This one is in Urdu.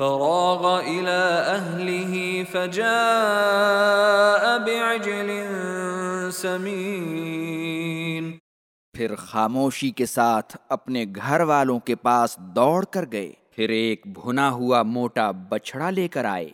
فراغ الى اهله فجاء بعجل سمین پھر خاموشی کے ساتھ اپنے گھر والوں کے پاس دوڑ کر گئے۔ پھر ایک بھنا ہوا موٹا بچڑا لے کر آئے۔